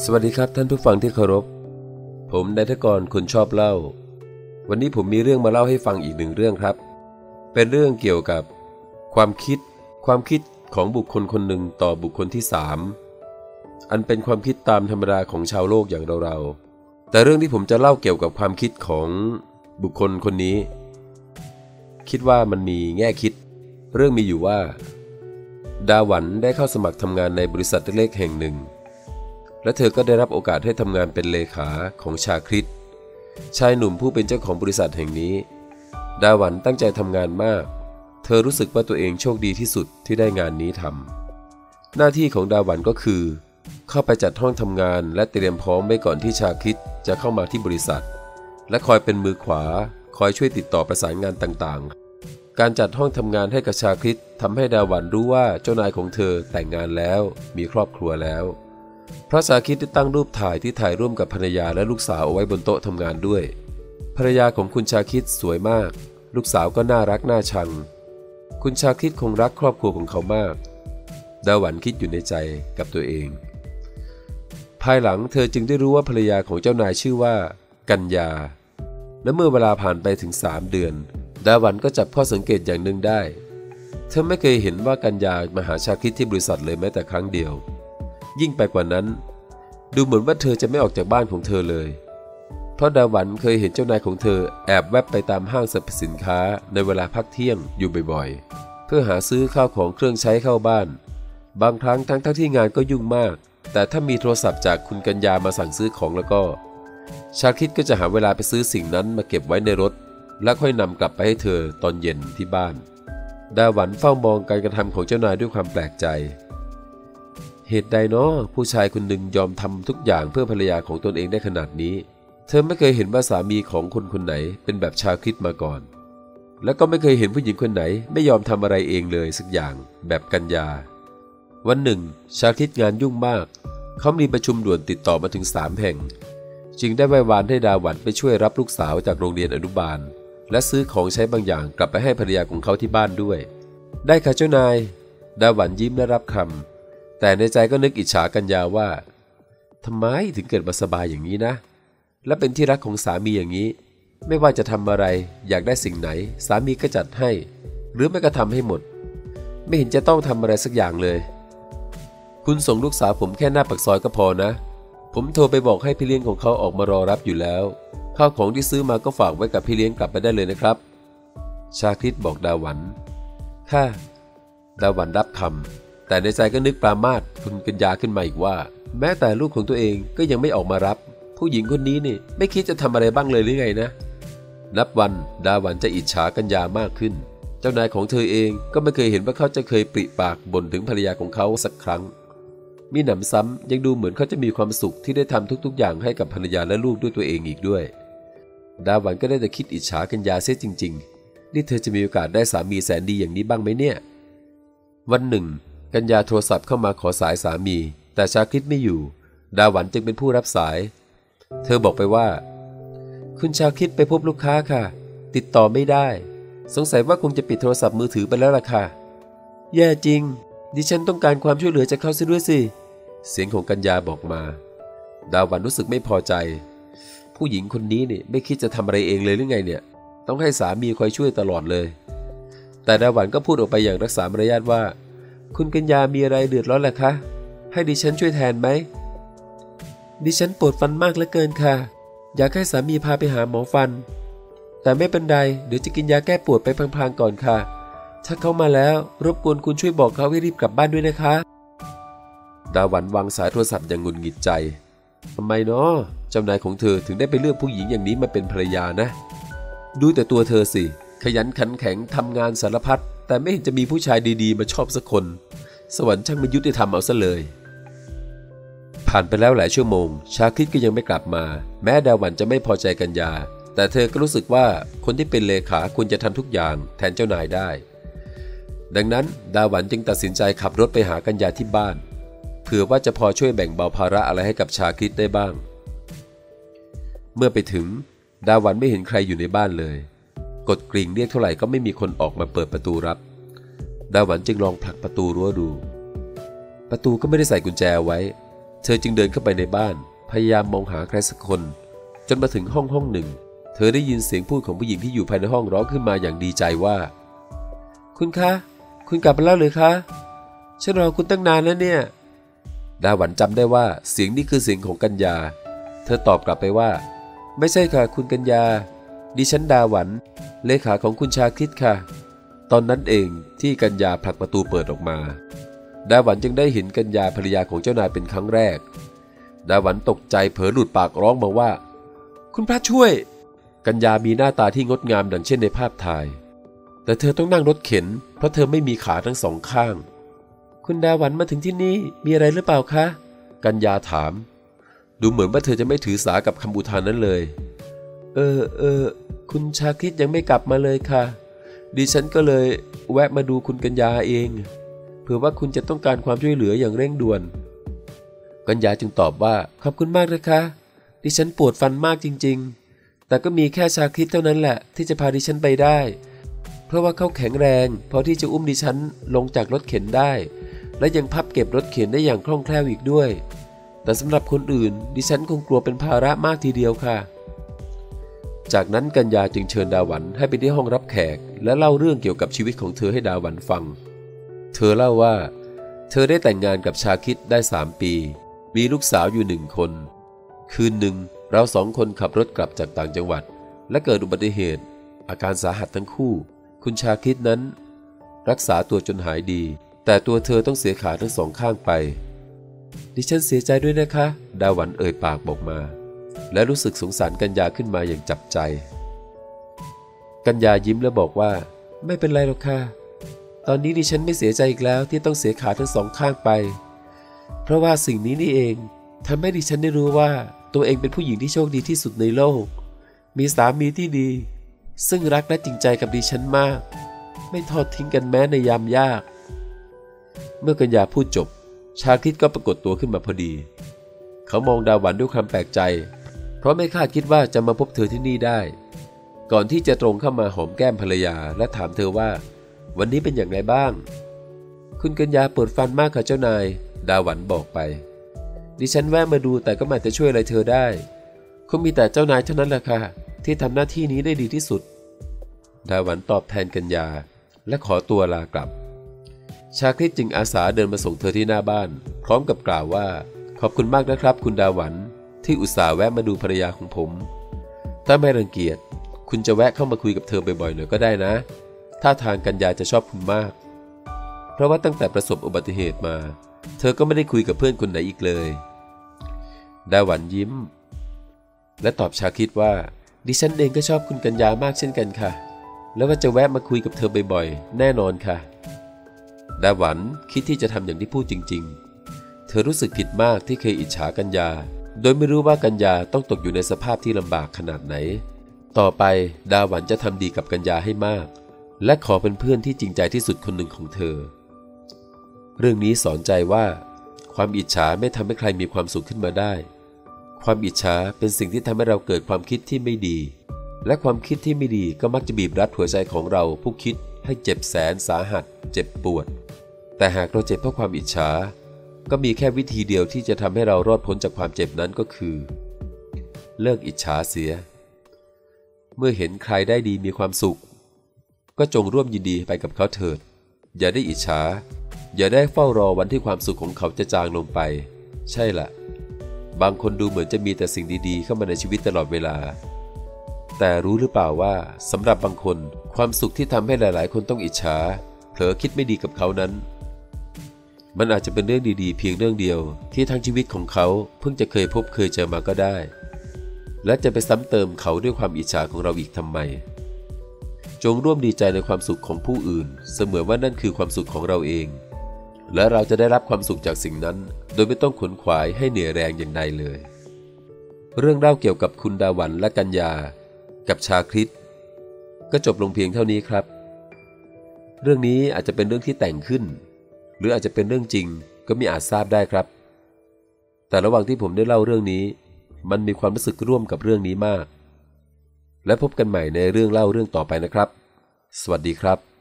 สวัสดีครับท่านผู้ฟังที่เคารพ ผมนายทกรคนชอบเล่า วันนี้ผมมีเรื่องมาเล่าให้ฟังอีกหนึ่งเรื่องครับ เป็นเรื่องเกี่ยวกับ ความคิด ความคิดของบุคคลคนหนึ่งต่อบุคคลที่สามอันเป็นความคิดตามธรรมดาของชาวโลกอย่างเราๆแต่เรื่องที่ผมจะเล่าเกี่ยวกับความคิดของบุคคลคนนี้ คิดว่ามันมีแง่คิด เรื่องมีอยู่ว่า ดาหวันได้เข้าสมัครทำงานในบริษัทเล็กๆแห่งหนึ่ง และเธอก็ได้รับโอกาสให้ทำงานเป็นเลขาของชาคริตชายหนุ่มผู้เป็นเจ้าของบริษัทแห่งนี้ ดาวันตั้งใจทำงานมาก เธอรู้สึกว่าตัวเองโชคดีที่สุดที่ได้งานนี้ทำหน้าที่ของดาวันก็คือ เข้าไปจัดห้องทำงานและเตรียมพร้อมไว้ก่อนที่ชาคริตจะเข้ามาที่บริษัท และคอยเป็นมือขวา คอยช่วยติดต่อประสานงานต่างๆ การจัดห้องทำงานให้กับชาคริตทำให้ดาวันรู้ว่าเจ้านายของเธอแต่งงานแล้ว มีครอบครัวแล้ว พระชาคิดได้ตั้งรูปถ่ายที่ถ่ายร่วมกับภรรยาและลูกสาวเอาไว้บนโต๊ะทำงานด้วย ภรรยาของคุณชาคิดสวยมาก ลูกสาวก็น่ารักน่าชัง คุณชาคิดคงรักครอบครัวของเขามาก ดาหวันคิดอยู่ในใจกับตัวเอง ภายหลังเธอจึงได้รู้ว่าภรรยาของเจ้านายชื่อว่า กัญญา และเมื่อเวลาผ่านไปถึงสามเดือน ดาหวันก็จับข้อสังเกตอย่างหนึ่งได้ เธอไม่เคยเห็นว่ากัญญามาหาชาคิดที่บริษัทเลยแม้แต่ครั้งเดียว ยิ่งไปกว่านั้น ดูเหมือนว่าเธอจะไม่ออกจากบ้านของเธอเลย เพราะดาวันเคยเห็นเจ้านายของเธอแอบแวบไปตามห้างสรรพสินค้าในเวลาพักเที่ยงอยู่บ่อยๆ เพื่อหาซื้อข้าวของเครื่องใช้เข้าบ้าน บางครั้งทั้งทั้งที่งานก็ยุ่งมาก แต่ถ้ามีโทรศัพท์จากคุณกัญญามาสั่งซื้อของแล้วก็ ชาคิดก็จะหาเวลาไปซื้อสิ่งนั้นมาเก็บไว้ในรถ แล้วค่อยนำกลับไปให้เธอตอนเย็นที่บ้านดาวันเฝ้ามองการกระทำของเจ้านายด้วยความแปลกใจ เหตุใดเนาะผู้ชายคนหนึ่งยอมทำทุกอย่างเพื่อภรรยาของตนเองได้ขนาดนี้ เธอไม่เคยเห็นว่าสามีของคนคนไหนเป็นแบบชาคริตมาก่อน และก็ไม่เคยเห็นผู้หญิงคนไหน ไม่ยอมทำอะไรเองเลยสักอย่างแบบกัญญา วันหนึ่ง ชาคริตงานยุ่งมาก เขามีประชุมด่วนติดต่อมาถึงสามแห่ง จึงได้ไหว้วานให้ดาวันไปช่วยรับลูกสาวจากโรงเรียนอนุบาล และซื้อของใช้บางอย่างกลับไปให้ภรรยาของเขาที่บ้านด้วย ได้ค่ะเจ้านาย ดาวันยิ้มและรับคำ แต่ในใจก็นึกอิจฉากัญญาว่าทำไมถึงเกิดมาสบายอย่างนี้นะ และเป็นที่รักของสามีอย่างนี้ ไม่ว่าจะทำอะไรอยากได้สิ่งไหน สามีก็จัดให้ หรือไม่ก็ทำให้หมด ไม่เห็นจะต้องทำอะไรสักอย่างเลย คุณส่งลูกสาวผมแค่หน้าปากซอยก็พอนะ ผมโทรไปบอกให้พี่เลี้ยงของเขาออกมารอรับอยู่แล้วข้าวของที่ซื้อมาก็ฝากไว้กับพี่เลี้ยงกลับไปได้เลยนะครับ ชาคริตบอกดาวันค่ะ ดาวันรับคำ แต่ในใจก็นึกปรามาสคุณกัญญาขึ้นมาอีกว่า แม้แต่ลูกของตัวเองก็ยังไม่ออกมารับ ผู้หญิงคนนี้นี่ไม่คิดจะทำอะไรบ้างเลยหรือไงนะ นับวันดาวันจะอิจฉากัญญามากขึ้น เจ้านายของเธอเองก็ไม่เคยเห็นว่าเขาจะเคยปริปากบ่นถึงภรรยาของเขาสักครั้ง มีหนำซ้ำยังดูเหมือนเขาจะมีความสุขที่ได้ทำทุก ๆ อย่างให้กับภรรยาและลูกด้วยตัวเองอีกด้วย ดาวันก็ได้แต่คิดอิจฉากัญญาเสียจริง ๆ นี่เธอจะมีโอกาสได้สามีแสนดีอย่างนี้บ้างไหมเนี่ย วันหนึ่ง กัญญาโทรศัพท์เข้ามาขอสายสามี แต่ชาคริตไม่อยู่ ดาหวันจึงเป็นผู้รับสาย เธอบอกไปว่า คุณชาคริตไปพบลูกค้าค่ะ ติดต่อไม่ได้ สงสัยว่าคงจะปิดโทรศัพท์มือถือไปแล้วล่ะค่ะ แย่จริง ดิฉันต้องการความช่วยเหลือจากเขาซิด้วยสิ เสียงของกัญญาบอกมา ดาหวันรู้สึกไม่พอใจ ผู้หญิงคนนี้เนี่ยไม่คิดจะทำอะไรเองเลยหรือไงเนี่ย ต้องให้สามีคอยช่วยตลอดเลย แต่ดาหวันก็พูดออกไปอย่างรักษามารยาทว่า คุณกัญญามีอะไรเดือดร้อนแหละคะ ให้ดิฉันช่วยแทนไหม ดิฉันปวดฟันมากเหลือเกินค่ะ อยากให้สามีพาไปหาหมอฟัน แต่ไม่เป็นไร เดี๋ยวจะกินยาแก้ปวดไปพลางๆก่อนค่ะ ถ้าเข้ามาแล้วรบกวนคุณช่วยบอกเขาให้รีบกลับบ้านด้วยนะคะ ดาวันวางสายโทรศัพท์อย่างงุดหงิดใจ ทำไมเนาะเจ้านายของเธอถึงได้ไปเลือกผู้หญิงอย่างนี้มาเป็นภรรยานะ ดูแต่ตัวเธอสิ ขยันขันแข็งทำงานสารพัด แต่ไม่เห็นจะมีผู้ชายดีๆ มาชอบสักคน สวรรค์ช่างม่ยุติธรรมเอาซะเลย ผ่านไปแล้วหลายชั่วโมง ชาคริตก็ยังไม่กลับมา แม้ดาวันจะไม่พอใจกัญญา แต่เธอก็รู้สึกว่าคนที่เป็นเลขาควรจะทำทุกอย่างแทนเจ้านายได้ ดังนั้นดาวันจึงตัดสินใจขับรถไปหากัญญาที่บ้านเผื่อว่าจะพอช่วยแบ่งเบาภาระอะไรให้กับชาคริตได้บ้าง เมื่อไปถึง ดาวันไม่เห็นใครอยู่ในบ้านเลย กดกริ่งเรียกเท่าไหร่ก็ไม่มีคนออกมาเปิดประตูรับ ดาหวันจึงลองผลักประตูรั้วดู ประตูก็ไม่ได้ใส่กุญแจไว้ เธอจึงเดินเข้าไปในบ้าน พยายามมองหาใครสักคน จนมาถึงห้องห้องหนึ่ง เธอได้ยินเสียงพูดของผู้หญิงที่อยู่ภายในห้องร้องขึ้นมาอย่างดีใจว่า คุณคะ คุณกลับมาแล้วหรือคะ ฉันรอคุณตั้งนานแล้วเนี่ย ดาหวันจำได้ว่าเสียงนี้คือเสียงของกัญญา เธอตอบกลับไปว่า ไม่ใช่ค่ะคุณกัญญา ดิฉันดาหวัน เลขาของคุณชาคิดค่ะ ตอนนั้นเองที่กัญญาผลักประตูเปิดออกมา ดาหวันจึงได้เห็นกัญญาภรรยาของเจ้านายเป็นครั้งแรก ดาหวันตกใจเผลอหลุดปากร้องมาว่า คุณพระช่วย กัญญามีหน้าตาที่งดงามดังเช่นในภาพถ่าย แต่เธอต้องนั่งรถเข็น เพราะเธอไม่มีขาทั้งสองข้าง คุณดาหวันมาถึงที่นี่มีอะไรหรือเปล่าคะ กัญญาถาม ดูเหมือนว่าเธอจะไม่ถือสากับคำอุทานนั้นเลย เออเออ คุณชาคิดยังไม่กลับมาเลยค่ะ ดิฉันก็เลยแวะมาดูคุณกัญญาเอง เผื่อว่าคุณจะต้องการความช่วยเหลืออย่างเร่งด่วน กัญญาจึงตอบว่าขอบคุณมากนะคะ ดิฉันปวดฟันมากจริง ๆ แต่ก็มีแค่ชาคิดเท่านั้นแหละ ที่จะพาดิฉันไปได้ เพราะว่าเขาแข็งแรงพอที่จะอุ้มดิฉันลงจากรถเข็นได้ และยังพับเก็บรถเข็นได้อย่างคล่องแคล่วอีกด้วย แต่สำหรับคนอื่น ดิฉันคงกลัวเป็นภาระมากทีเดียวค่ะ จากนั้นกัญญาจึงเชิญดาวันให้ไปที่ห้องรับแขก และเล่าเรื่องเกี่ยวกับชีวิตของเธอให้ดาวันฟัง เธอเล่าว่า เธอได้แต่งงานกับชาคิดได้สามปี มีลูกสาวอยู่หนึ่งคน คืนหนึ่งเราสองคนขับรถกลับจากต่างจังหวัด และเกิดอุบัติเหตุ อาการสาหัสทั้งคู่ คุณชาคิดนั้น รักษาตัวจนหายดี แต่ตัวเธอต้องเสียขาทั้งสองข้างไป ดิฉันเสียใจด้วยนะคะ ดาวันเอ่ยปากบอกมา และรู้สึกสงสารกัญญาขึ้นมาอย่างจับใจ กัญญายิ้มและบอกว่า ไม่เป็นไรหรอกค่ะ ตอนนี้ดิฉันไม่เสียใจอีกแล้วที่ต้องเสียขาทั้งสองข้างไป เพราะว่าสิ่งนี้นี่เองทำให้ดิฉันได้รู้ว่าตัวเองเป็นผู้หญิงที่โชคดีที่สุดในโลก มีสามีที่ดี ซึ่งรักและจริงใจกับดิฉันมาก ไม่ทอดทิ้งกันแม้ในยามยาก เมื่อกัญญาพูดจบ ชาคิดก็ปรากฏตัวขึ้นมาพอดี เขามองดาหวันด้วยความแปลกใจ เพราะไม่คาดคิดว่าจะมาพบเธอที่นี่ได้ ก่อนที่จะตรงเข้ามาหอมแก้มภรรยาและถามเธอว่า วันนี้เป็นอย่างไรบ้าง คุณกัญญาเปวดฟันมากค่ะเจ้านาย ดาหวันบอกไป ดิฉันแวะมาดูแต่ก็ไม่อาจจะช่วยอะไรเธอได้คงมีแต่เจ้านายเท่านั้นแหละค่ะที่ทำหน้าที่นี้ได้ดีที่สุด ดาหวันตอบแทนกัญญา และขอตัวลากลับ ชาคริตจึงอาสาเดินมาส่งเธอที่หน้าบ้าน พร้อมกับกล่าวว่า ขอบคุณมากนะครับ คุณดาหวัน ที่อุตส่าห์แวะมาดูภรรยาของผม ถ้าไม่รังเกียจ คุณจะแวะเข้ามาคุยกับเธอบ่อยๆหน่อยก็ได้นะท่าทางกัญญาจะชอบคุณมาก เพราะว่าตั้งแต่ประสบอุบัติเหตุมา เธอก็ไม่ได้คุยกับเพื่อนคนไหนอีกเลย ดาหวันยิ้ม และตอบชาคิดว่า ดิฉันเองก็ชอบคุณกัญญามากเช่นกันค่ะ แล้วว่าจะแวะมาคุยกับเธอบ่อยๆ แน่นอนค่ะ ดาหวันคิดที่จะทำอย่างที่พูดจริง ๆ เธอรู้สึกผิดมากที่เคยอิจฉากัญญา โดยไม่รู้ว่ากัญญาต้องตกอยู่ในสภาพที่ลำบากขนาดไหน ต่อไปดาหวันจะทำดีกับกัญญาให้มาก และขอเป็นเพื่อนที่จริงใจที่สุดคนหนึ่งของเธอ เรื่องนี้สอนใจว่า ความอิจฉาไม่ทำให้ใครมีความสุขขึ้นมาได้ ความอิจฉาเป็นสิ่งที่ทำให้เราเกิดความคิดที่ไม่ดี และความคิดที่ไม่ดีก็มักจะบีบรัดหัวใจของเราผู้คิดให้เจ็บแสนสาหัส เจ็บปวด แต่หากเราเจ็บเพราะความอิจฉา ก็มีแค่วิธีเดียวที่จะทำให้เรารอดพ้นจากความเจ็บนั้นก็คือ เลิกอิจฉาเสีย เมื่อเห็นใครได้ดีมีความสุข ก็จงร่วมยินดีไปกับเขาเถิด อย่าได้อิจฉา อย่าได้เฝ้ารอวันที่ความสุขของเขาจะจางลงไป ใช่ละบางคนดูเหมือนจะมีแต่สิ่งดีๆ เข้ามาในชีวิตตลอดเวลา แต่รู้หรือเปล่าว่าสำหรับบางคนความสุขที่ทำให้หลาย ๆ คนต้องอิจฉาเผลอคิดไม่ดีกับเขานั้น มันอาจจะเป็นเรื่องดีๆ เพียงเรื่องเดียว ที่ทั้งชีวิตของเขาเพิ่งจะเคยพบเคยเจอมาก็ได้ และจะไปซ้ำเติมเขาด้วยความอิจฉาของเราอีกทำไม จงร่วมดีใจในความสุขของผู้อื่น เสมือนว่านั่นคือความสุขของเราเอง และเราจะได้รับความสุขจากสิ่งนั้น โดยไม่ต้องขนขวายให้เหนื่อยแรงอย่างใดเลย เรื่องเล่าเกี่ยวกับคุณดาวันและกัญญา กับชาคริตก็จบลงเพียงเท่านี้ครับ เรื่องนี้อาจจะเป็นเรื่องที่แต่งขึ้น รืออาจจะเป็นเรื่องจริงก็มีอาจทราบได้ครับ แต่ระหว่างที่ผมได้เล่าเรื่องนี้ มันมีความรู้สึกร่วมกับเรื่องนี้มาก และพบกันใหม่ในเรื่องเล่าเรื่องต่อไปนะครับ สวัสดีครับ